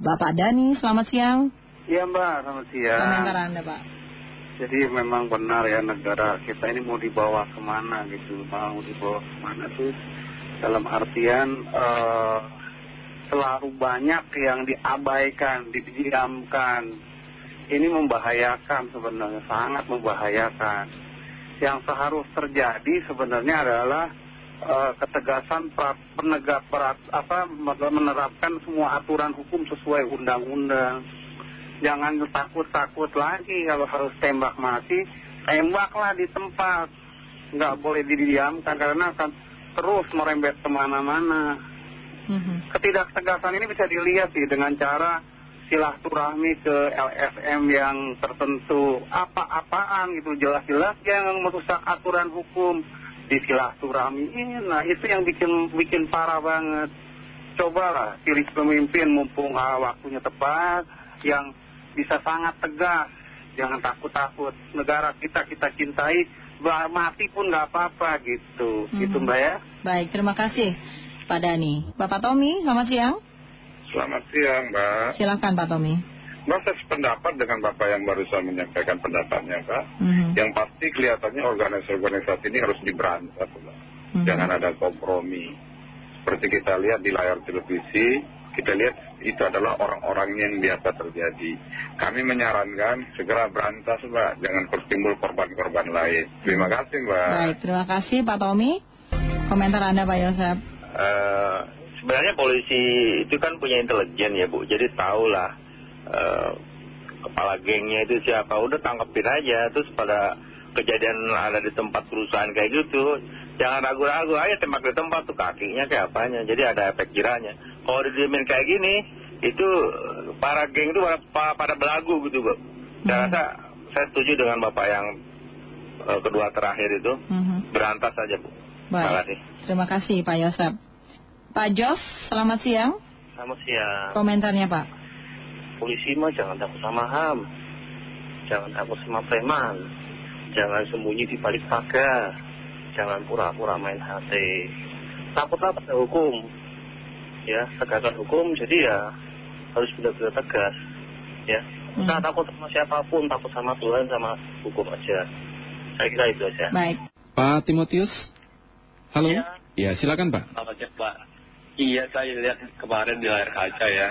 Bapak Dani, selamat siang. Iya Mbak, selamat siang. Komentar Anda Pak. Jadi memang benar ya negara kita ini mau dibawa ke mana gitu, mau dibawa ke mana tuh dalam artian uh, selalu banyak yang diabaikan, didiamkan. Ini membahayakan sebenarnya, sangat membahayakan. Yang seharus terjadi sebenarnya adalah ketegasan penegak perat, apa, menerapkan semua aturan hukum sesuai undang-undang. Jangan takut-takut lagi kalau harus tembak mati tembaklah di tempat. Nggak boleh didiamkan karena akan terus merembet ke mana-mana. -hmm. ketidaktegasan ini bisa dilihat sih dengan cara silaturahmi ke LSM yang tertentu. Apa-apaan gitu jelas-jelas yang merusak aturan hukum di silaturahmi. Nah itu yang bikin bikin parah banget. Cobalah pilih pemimpin mumpung ah, waktunya tepat yang bisa sangat tegas. Jangan takut-takut negara kita kita cintai mati pun nggak apa-apa gitu. -hmm. gitu mbak ya? Baik terima kasih Pak Dani Bapak Tommy selamat siang. Selamat siang mbak. Silakan Pak Tommy saya sependapat dengan Bapak yang barusan menyampaikan pendapatnya Pak -hmm. Yang pasti kelihatannya organisasi-organisasi ini harus diberantas -hmm. Jangan ada kompromi Seperti kita lihat di layar televisi kita lihat itu adalah orang-orang yang biasa terjadi. Kami menyarankan segera berantas Mbak, jangan tertimbul korban-korban lain. Terima kasih Mbak. Baik, terima kasih Pak Tommy. Komentar Anda Pak Yosef. Uh, sebenarnya polisi itu kan punya intelijen ya Bu, jadi tahulah kepala gengnya itu siapa. Udah tangkepin aja, terus pada kejadian ada di tempat perusahaan kayak gitu, jangan ragu-ragu. Aja tembak di tempat tuh kakinya kayak apanya, jadi ada efek jiranya kalau didiemin kayak gini itu para geng itu pada, pada belagu gitu Bu saya hmm. rasa saya setuju dengan Bapak yang uh, kedua terakhir itu. -hmm. berantas saja Bu. Baik. terima kasih. Terima kasih Pak Yosep. Pak Jos selamat siang. Selamat siang. Komentarnya Pak polisi mah jangan takut sama HAM jangan takut sama preman. Jangan sembunyi di balik pagar. Jangan pura-pura main HP takutlah pada hukum. Ya tegakkan hukum jadi ya harus benar-benar tegas. Ya hmm. Nah, takut sama siapa pun takut sama Tuhan sama hukum aja. Saya kira itu aja. Baik. Pak Timotius? Halo? Ya, ya silakan Pak. Selamat siang Pak. Iya saya lihat kemarin di layar kaca ya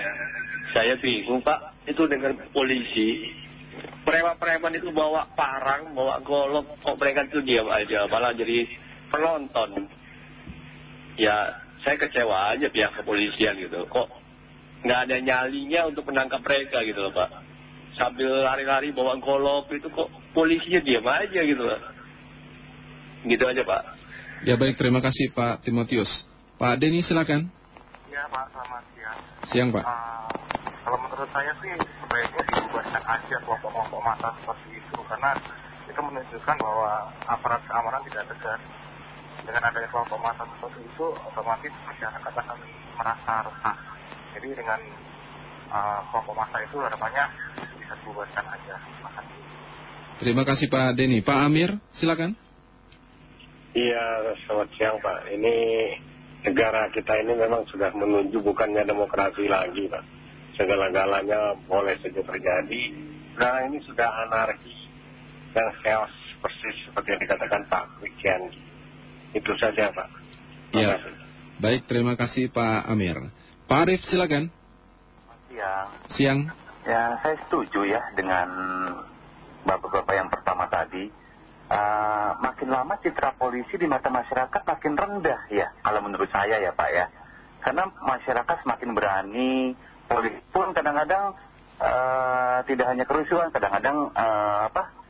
saya bingung Pak. Itu dengan polisi preman-preman itu bawa parang bawa golok kok mereka itu diam aja malah jadi penonton. Ya saya kecewa aja pihak kepolisian gitu. Kok nggak ada nyalinya untuk menangkap mereka gitu loh Pak. Sambil lari-lari bawa golok itu kok polisinya diam aja gitu loh gitu aja Pak. Ya baik. Terima kasih Pak Timotius. Pak Denny silakan. Ya Pak. Selamat siang. Siang Pak. Uh, kalau menurut saya sih sebaiknya dibubarkan aja kelompok-kelompok massa seperti itu karena itu menunjukkan bahwa aparat keamanan tidak tegas. Dengan adanya kelompok massa seperti itu otomatis masyarakat akan merasa resah. Jadi dengan uh, kelompok massa itu harapannya bisa dibubarkan aja. Terima kasih. Terima kasih Pak Denny. Pak Amir silakan. Iya selamat siang Pak. Ini negara kita ini memang sudah menuju bukannya demokrasi lagi Pak segala-galanya boleh saja terjadi Karena ini sudah anarki dan chaos persis seperti yang dikatakan Pak Wikian itu saja Pak. Ya. Baik, terima kasih Pak Amir. Pak Arif silakan. Siang. Siang. Ya, saya setuju ya dengan bapak-bapak yang pertama tadi. Uh, makin lama citra polisi di mata masyarakat makin rendah ya, kalau menurut saya ya Pak ya. Karena masyarakat semakin berani, polisi pun kadang-kadang uh, tidak hanya kerusuhan, kadang-kadang uh, apa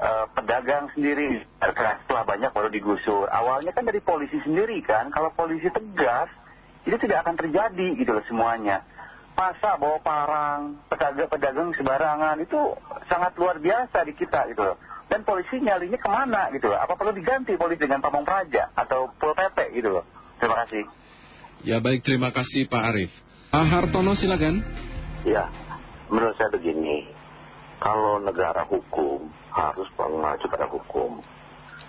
Eh, pedagang sendiri. Setelah banyak baru digusur. Awalnya kan dari polisi sendiri kan. Kalau polisi tegas itu tidak akan terjadi gitu loh semuanya. Masa bawa parang pedagang, pedagang sembarangan itu sangat luar biasa di kita gitu loh. Dan polisi nyalinya ke mana gitu loh? Apa perlu diganti polisi dengan pamong praja atau pol pp gitu loh? Terima kasih. Ya baik. Terima kasih Pak Arif Pak Hartono silakan ya menurut saya begini kalau negara hukum harus mengacu pada hukum.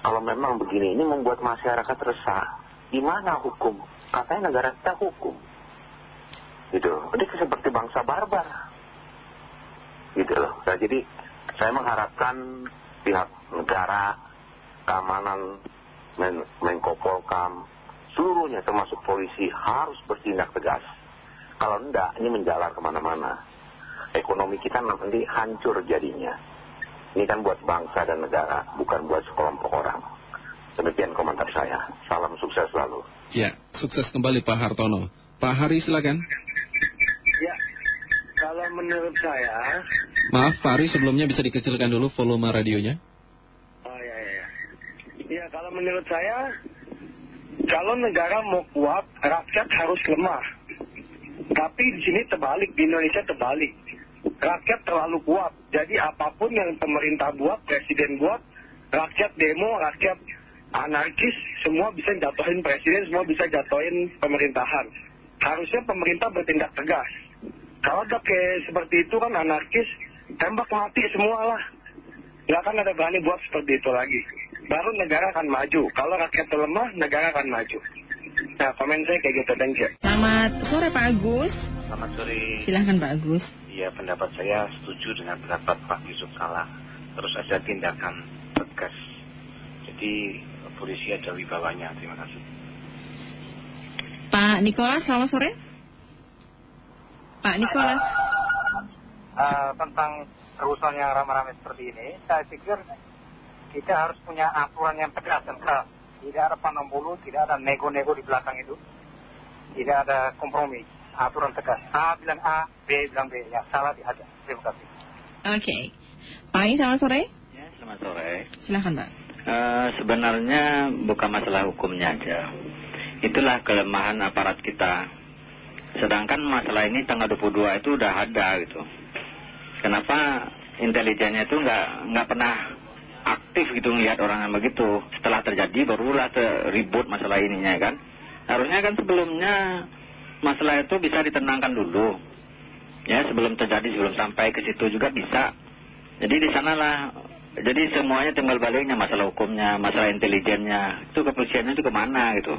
Kalau memang begini, ini membuat masyarakat resah. Di mana hukum? Katanya negara kita hukum. gitu ini seperti bangsa barbar gitu loh nah, jadi saya mengharapkan pihak negara keamanan Men Menko Polkam seluruhnya termasuk polisi harus bertindak tegas kalau enggak ini menjalar ke mana-mana. Ekonomi kita nanti hancur jadinya. Ini kan buat bangsa dan negara bukan buat sekelompok orang. Demikian komentar saya. Salam sukses selalu. Ya sukses kembali Pak Hartono. Pak Hari silakan. Ya kalau menurut saya maaf Pak Hari sebelumnya bisa dikecilkan dulu volume radionya. Oh ya ya ya. Ya kalau menurut saya kalau negara mau kuat rakyat harus lemah tapi di sini terbalik di Indonesia terbalik rakyat terlalu kuat. Jadi apa pun yang pemerintah buat, presiden buat, rakyat demo, rakyat anarkis, semua bisa jatuhin presiden, semua bisa jatuhin pemerintahan. Harusnya pemerintah bertindak tegas. Kalau udah kayak seperti itu kan anarkis, tembak mati semua lah. Gak akan ada berani buat seperti itu lagi. Baru negara akan maju. Kalau rakyat lemah, negara akan maju. Nah, komen saya kayak gitu, thank you. Selamat sore Pak Agus. Selamat sore. Silahkan Pak Agus. Ya, pendapat saya setuju dengan pendapat Pak Yusuf Kala. Terus ada tindakan tegas. Jadi polisi ada wibawanya. Terima kasih. Pak Nikolas, selamat sore. Pak Nikolas. Uh, tentang kerusuhan yang ramai-ramai seperti ini, saya pikir kita harus punya aturan yang tegas dan keras. Tidak ada pandang bulu, tidak ada nego-nego di belakang itu. Tidak ada kompromi aturan tegas. A bilang A, B bilang B. Yang salah dihajar. Terima kasih. Oke. Okay. Pak Ini selamat sore. Ya, selamat sore. Silahkan Pak. Uh, sebenarnya bukan masalah hukumnya aja. Itulah kelemahan aparat kita. Sedangkan masalah ini tanggal 22 itu udah ada gitu. Kenapa intelijennya itu nggak nggak pernah aktif gitu ngelihat orang yang begitu. Setelah terjadi barulah ribut masalah ininya kan. Harusnya kan sebelumnya masalah itu bisa ditenangkan dulu. Ya, sebelum terjadi, sebelum sampai ke situ juga bisa. Jadi di sanalah, jadi semuanya tinggal baliknya masalah hukumnya, masalah intelijennya, itu kepolisiannya itu ke mana gitu.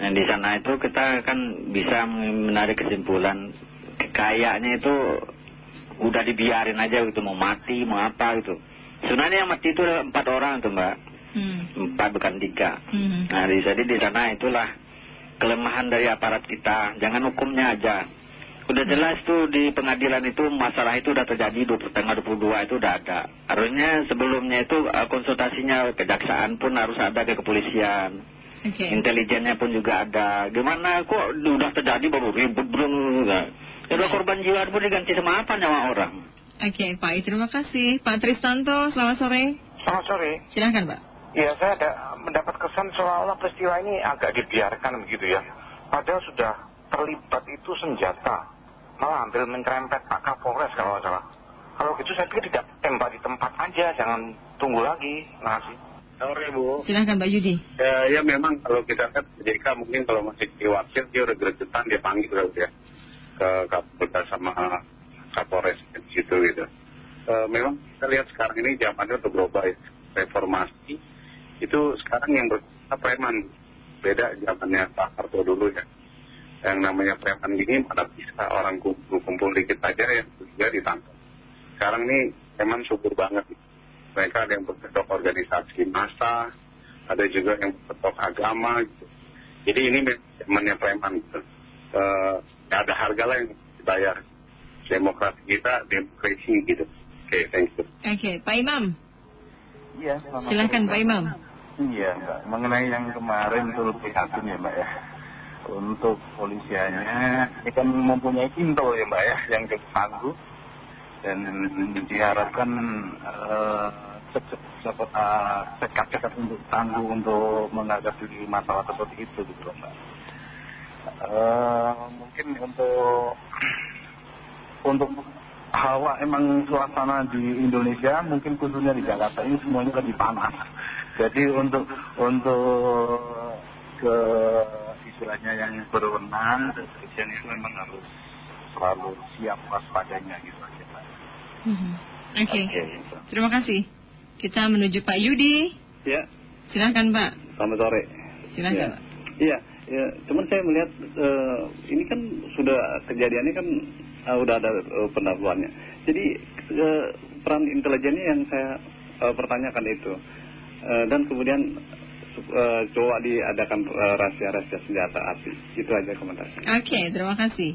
Dan di sana itu kita kan bisa menarik kesimpulan, kayaknya itu udah dibiarin aja gitu, mau mati, mau apa gitu. Sebenarnya yang mati itu empat orang tuh mbak, hmm. empat bukan tiga. Hmm. Nah jadi di sana itulah kelemahan dari aparat kita. Jangan hukumnya aja. Udah hmm. jelas tuh di pengadilan itu masalah itu udah terjadi tanggal 22 itu udah ada. Harusnya sebelumnya itu uh, konsultasinya kejaksaan pun harus ada ke kepolisian. Okay. Intelijennya pun juga ada. Gimana kok udah terjadi baru ribut belum enggak. Kalau korban jiwa pun diganti sama apa nyawa orang. Oke okay, Pak, terima kasih. Pak Tristanto, selamat sore. Selamat sore. Silahkan Pak. Ya, saya ada mendapat kesan seolah-olah peristiwa ini agak dibiarkan begitu ya. Padahal sudah terlibat itu senjata. Malah ambil mencerempet Pak Kapolres kalau nggak salah. Kalau gitu saya pikir tidak tembak di tempat aja, jangan tunggu lagi. Terima kasih. Sore Bu. Silahkan Mbak Yudi. Ya, ya memang kalau kita lihat JK mungkin kalau masih di wakil dia udah gregetan dia panggil ya ke Kapolres sama Kapolres di situ gitu. E, memang kita lihat sekarang ini zamannya udah berubah ya. Reformasi itu sekarang yang berkata preman. Beda zamannya Pak Harto dulu ya. Yang namanya preman gini mana bisa orang kumpul-kumpul dikit aja yang juga ditangkap. Sekarang ini preman subur banget. Mereka ada yang berkedok organisasi massa ada juga yang berkedok agama gitu. Jadi ini zamannya preman gitu. E, ada harga lah yang dibayar demokrasi kita demokrasi gitu oke okay, thank you oke okay, Pak Imam Iya, Silahkan Pak Imam. Iya, Mbak. Mengenai yang kemarin turut prihatin ya, Mbak ya. Untuk polisiannya, ini kan mempunyai pintu ya, Mbak ya, yang cukup tangguh. Dan diharapkan uh, cepat-cepat untuk tangguh untuk menghadapi masalah seperti itu gitu Mbak. Uh, mungkin untuk untuk hawa emang suasana di Indonesia mungkin khususnya di Jakarta ini semuanya lebih panas jadi untuk untuk ke istilahnya yang berwenang kepolisian itu memang harus selalu siap waspadanya gitu aja Pak. -hmm. Oke. Okay. Terima kasih. Kita menuju Pak Yudi. Ya. Silahkan Pak. Selamat sore. Silahkan ya. Pak. Iya, Ya, cuman saya melihat uh, ini kan sudah kejadiannya kan uh, udah ada uh, pendahuluannya. Jadi uh, peran intelijennya yang saya uh, pertanyakan itu. Dan kemudian coba diadakan rahasia-rahasia senjata api. Itu aja komentar. Oke, terima kasih.